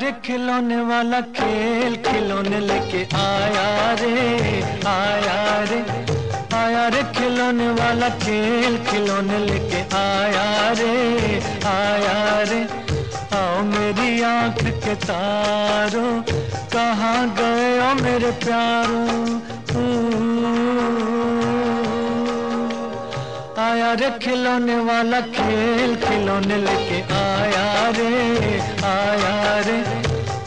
रे खिलौने वाला खेल खिलौने लेके आया रे आया रे आया रे खिलौने वाला खेल खिलौने लेके आया रे आया रे। आओ मेरी आँख के तारो, कहाँ गए ओ मेरे प्यारो? आया रे खिलौने वाला खेल, खिलौने लेके आया रे आया रे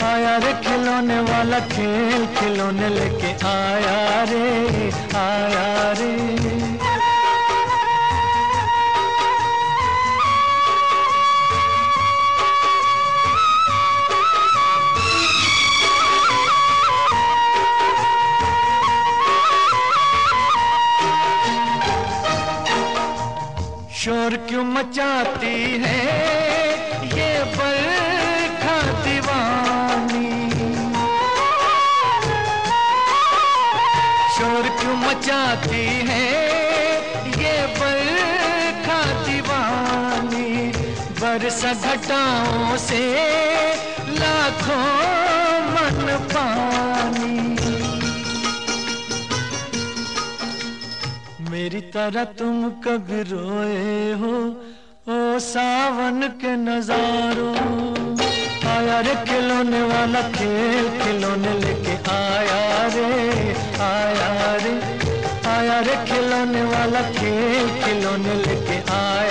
आया रे खिलौने वाला खेल, खिलौने लेके आया रे आया रे शोर क्यों मचाती है? ये बरखा दीवानी। शोर क्यों मचाती है? ये बरखा दीवानी। बरसा घटाओं से लाखों मन पानी मेरी तरह तुम कभी रोए हो? ओ सावन के नजारों। आया रे खिलौने वाला खेल, खिलौने लेके आया रे आया रे। आया रे खिलौने वाला खेल, खिलौने लेके आया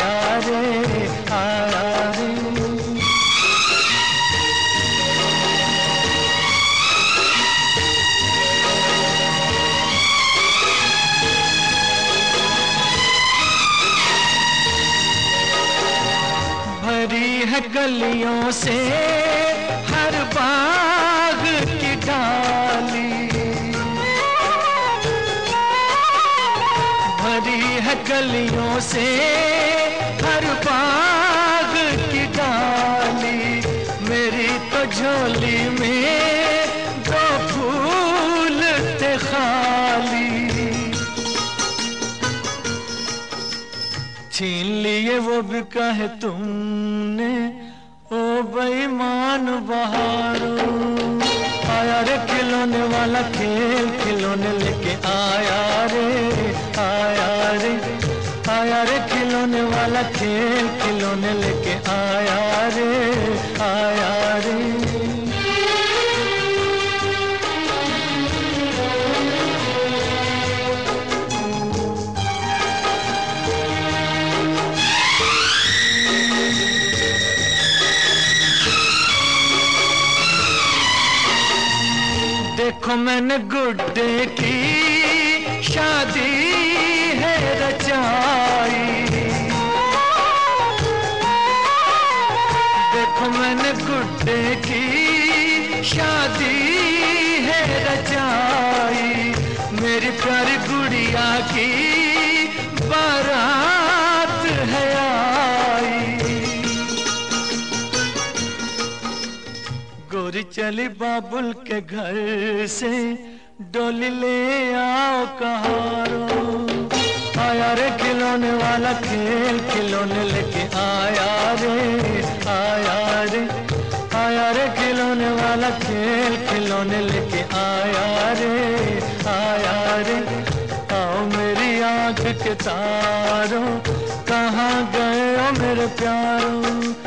है गलियों से हर बाग की डाली। भरी है गलियों से हर बाग की डाली। मेरी तो झोली में छीन लिए वो भी कहे तुमने, ओ बेईमान बहारो। आया रे खिलौने वाला खेल, खिलौने लेके आया रे आया रे। आया रे खिलौने वाला खेल, खिलौने लेके आया देखो मैंने गुड्डे की। शादी है रचाई देखो मैंने गुड्डे की। शादी है रचाई मेरी प्यारी गुड़िया की गोरी चली बाबुल के घर से डोली ले आओ कहारो। आया रे खिलौने वाला खेल, खिलौने लेके आया रे आया रे। आया रे खिलौने वाला खेल, खिलौने लेके आया रे आया रे। आओ मेरी आँख के तारों, कहाँ गए हो मेरे प्यारों?